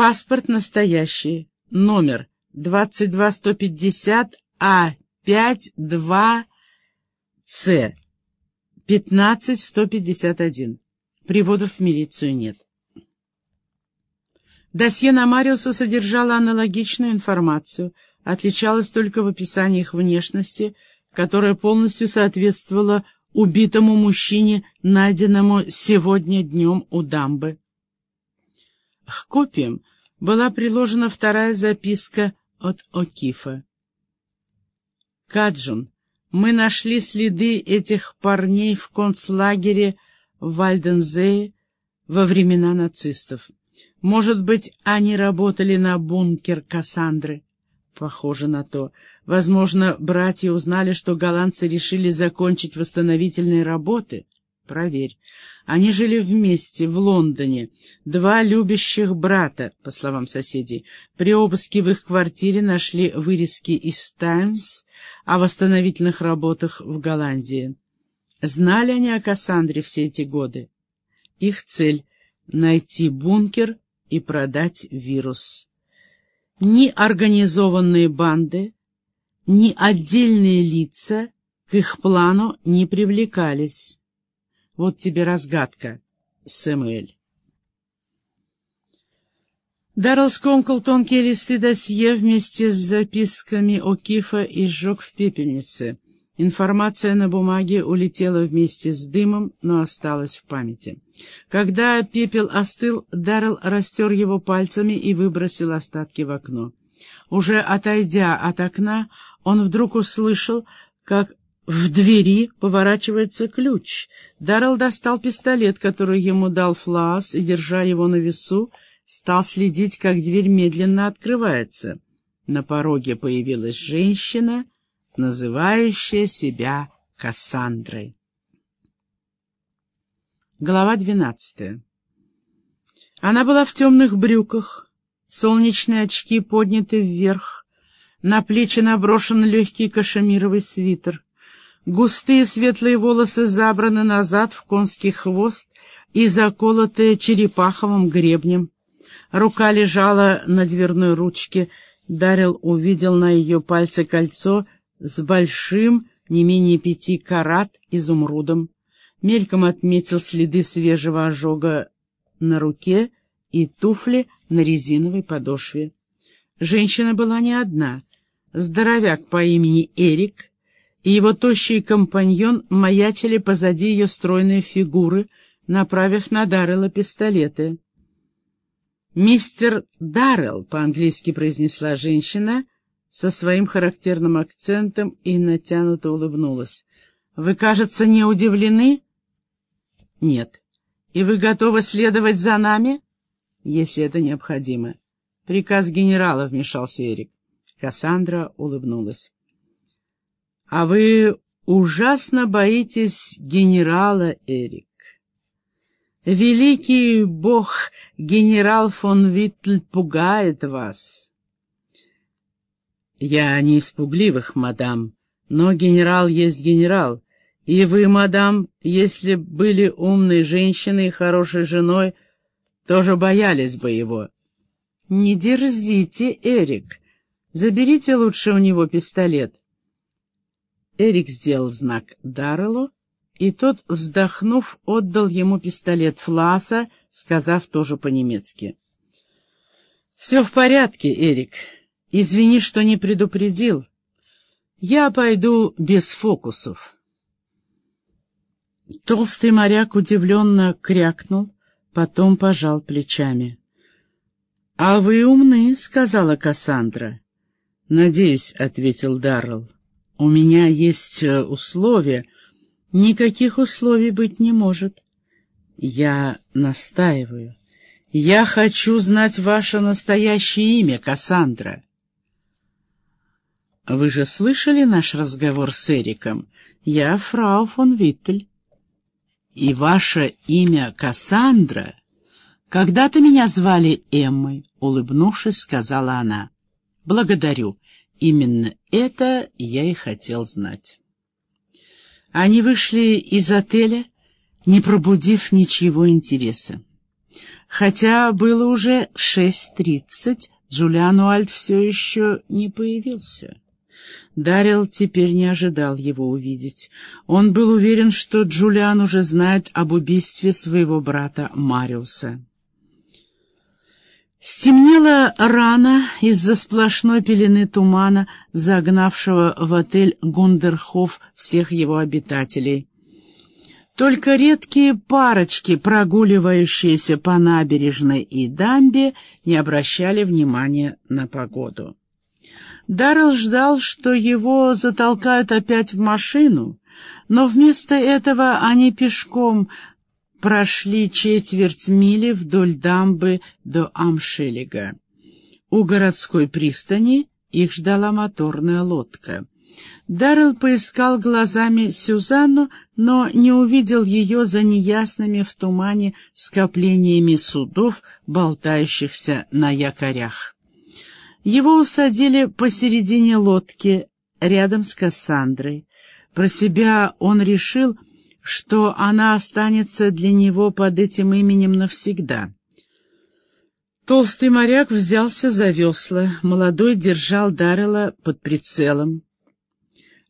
Паспорт настоящий. Номер 22150 А52С. 15151. Приводов в милицию нет. Досье на Мариуса содержало аналогичную информацию, отличалось только в описании их внешности, которая полностью соответствовала убитому мужчине, найденному сегодня днем у дамбы. К копиям была приложена вторая записка от Окифа. «Каджун, мы нашли следы этих парней в концлагере в Вальдензее во времена нацистов. Может быть, они работали на бункер Кассандры?» Похоже на то. Возможно, братья узнали, что голландцы решили закончить восстановительные работы. Проверь. Они жили вместе в Лондоне. Два любящих брата, по словам соседей. При обыске в их квартире нашли вырезки из «Таймс» о восстановительных работах в Голландии. Знали они о Кассандре все эти годы? Их цель — найти бункер и продать вирус. Ни организованные банды, ни отдельные лица к их плану не привлекались. Вот тебе разгадка, Сэмуэль. Даррелл скомкал тонкие листы досье вместе с записками О'Кифа и сжег в пепельнице. Информация на бумаге улетела вместе с дымом, но осталась в памяти. Когда пепел остыл, Даррелл растер его пальцами и выбросил остатки в окно. Уже отойдя от окна, он вдруг услышал, как в двери поворачивается ключ. Даррелл достал пистолет, который ему дал Флаас, и, держа его на весу, стал следить, как дверь медленно открывается. На пороге появилась женщина, называющая себя Кассандрой. Глава двенадцатая. Она была в темных брюках, солнечные очки подняты вверх, на плечи наброшен легкий кашемировый свитер — Густые светлые волосы забраны назад в конский хвост и заколоты черепаховым гребнем. Рука лежала на дверной ручке. Дарил увидел на ее пальце кольцо с большим, не менее пяти карат, изумрудом. Мельком отметил следы свежего ожога на руке и туфли на резиновой подошве. Женщина была не одна. Здоровяк по имени Эрик — его тощий компаньон маячили позади ее стройные фигуры, направив на Даррелла пистолеты. «Мистер Даррелл», — по-английски произнесла женщина, со своим характерным акцентом и натянуто улыбнулась. «Вы, кажется, не удивлены?» «Нет. И вы готовы следовать за нами?» «Если это необходимо». «Приказ генерала», — вмешался Эрик. Кассандра улыбнулась. А вы ужасно боитесь генерала, Эрик. Великий бог генерал фон Виттль пугает вас. Я не испугливых, мадам, но генерал есть генерал. И вы, мадам, если были умной женщиной и хорошей женой, тоже боялись бы его. Не дерзите, Эрик. Заберите лучше у него пистолет. Эрик сделал знак Дарреллу, и тот, вздохнув, отдал ему пистолет Фласа, сказав тоже по-немецки. «Все в порядке, Эрик. Извини, что не предупредил. Я пойду без фокусов». Толстый моряк удивленно крякнул, потом пожал плечами. «А вы умны», — сказала Кассандра. «Надеюсь», — ответил Даррелл. У меня есть э, условия. Никаких условий быть не может. Я настаиваю. Я хочу знать ваше настоящее имя, Кассандра. Вы же слышали наш разговор с Эриком? Я фрау фон Виттель. И ваше имя Кассандра? Когда-то меня звали Эммой, улыбнувшись, сказала она. Благодарю. Именно это я и хотел знать. Они вышли из отеля, не пробудив ничего интереса. Хотя было уже 6.30, Джулиан Уальд все еще не появился. Дарил теперь не ожидал его увидеть. Он был уверен, что Джулиан уже знает об убийстве своего брата Мариуса. Стемнело рано из-за сплошной пелены тумана, загнавшего в отель Гундерхоф всех его обитателей. Только редкие парочки, прогуливающиеся по набережной и дамбе, не обращали внимания на погоду. Даррелл ждал, что его затолкают опять в машину, но вместо этого они пешком прошли четверть мили вдоль дамбы до Амшелига. У городской пристани их ждала моторная лодка. Даррелл поискал глазами Сюзанну, но не увидел ее за неясными в тумане скоплениями судов, болтающихся на якорях. Его усадили посередине лодки, рядом с Кассандрой. Про себя он решил, что она останется для него под этим именем навсегда. Толстый моряк взялся за весла, молодой держал Даррела под прицелом.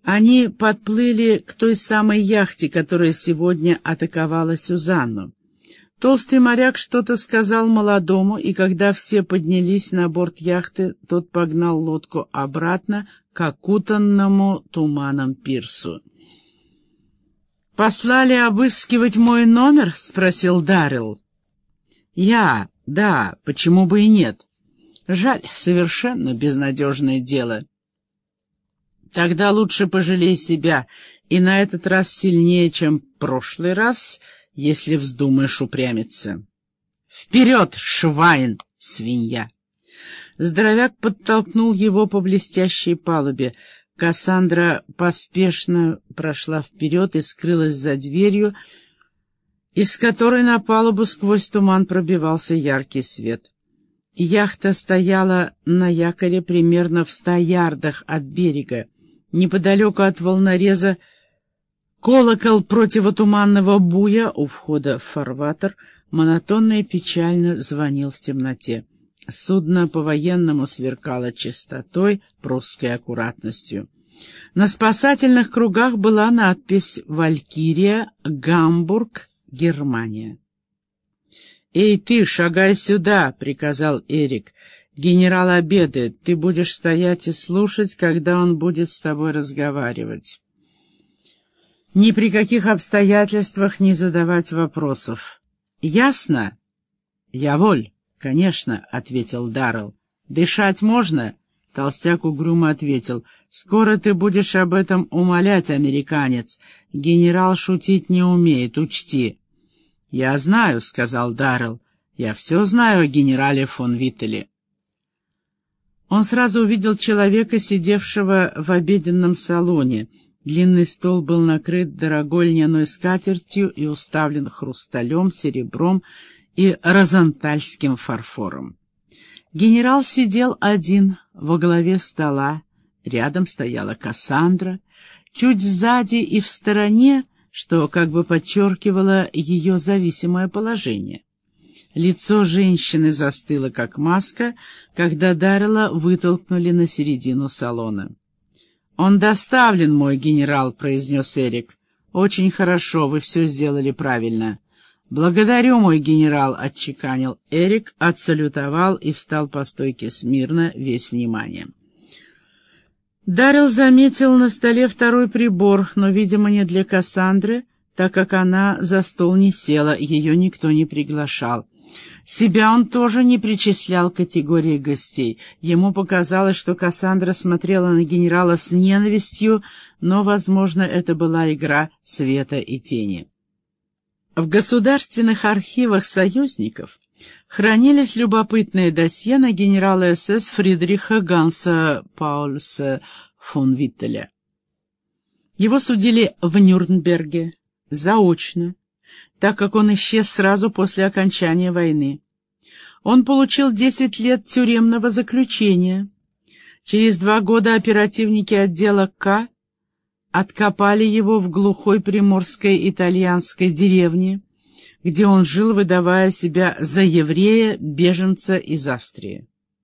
Они подплыли к той самой яхте, которая сегодня атаковала Сюзанну. Толстый моряк что-то сказал молодому, и когда все поднялись на борт яхты, тот погнал лодку обратно к окутанному туманом пирсу. «Послали обыскивать мой номер?» — спросил Даррелл. «Я, да, почему бы и нет. Жаль, совершенно безнадежное дело». Тогда лучше пожалей себя, и на этот раз сильнее, чем прошлый раз, если вздумаешь упрямиться. Вперед, Швайн, свинья! Здоровяк подтолкнул его по блестящей палубе. Кассандра поспешно прошла вперед и скрылась за дверью, из которой на палубу сквозь туман пробивался яркий свет. Яхта стояла на якоре примерно в ста ярдах от берега. Неподалеку от волнореза колокол противотуманного буя у входа в фарватер монотонно и печально звонил в темноте. Судно по-военному сверкало чистотой, прусской аккуратностью. На спасательных кругах была надпись «Валькирия, Гамбург, Германия». «Эй ты, шагай сюда!» — приказал Эрик. Генерал обедает, ты будешь стоять и слушать, когда он будет с тобой разговаривать. Ни при каких обстоятельствах не задавать вопросов. Ясно? Я воль, конечно, — ответил Даррелл. Дышать можно? Толстяк угрюмо ответил. «Скоро ты будешь об этом умолять, американец. Генерал шутить не умеет, учти». «Я знаю», — сказал Даррелл. «Я все знаю о генерале фон Виттеле». Он сразу увидел человека, сидевшего в обеденном салоне. Длинный стол был накрыт дорогой льняной скатертью и уставлен хрусталем, серебром и розентальским фарфором. Генерал сидел один во главе стола, рядом стояла Кассандра, чуть сзади и в стороне, что как бы подчеркивало ее зависимое положение. Лицо женщины застыло, как маска, когда Даррелла вытолкнули на середину салона. «Он доставлен, мой генерал», — произнес Эрик. «Очень хорошо, вы все сделали правильно». «Благодарю, мой генерал», — отчеканил Эрик, отсалютовал и встал по стойке смирно, весь внимание. Даррелл заметил на столе второй прибор, но, видимо, не для Кассандры, так как она за стол не села, ее никто не приглашал. Себя он тоже не причислял к категории гостей. Ему показалось, что Кассандра смотрела на генерала с ненавистью, но, возможно, это была игра света и тени. В государственных архивах союзников хранились любопытные досье на генерала СС Фридриха Ганса Паульса фон Виттеля. Его судили в Нюрнберге, заочно, так как он исчез сразу после окончания войны. Он получил 10 лет тюремного заключения. Через два года оперативники отдела К откопали его в глухой приморской итальянской деревне, где он жил, выдавая себя за еврея, беженца из Австрии.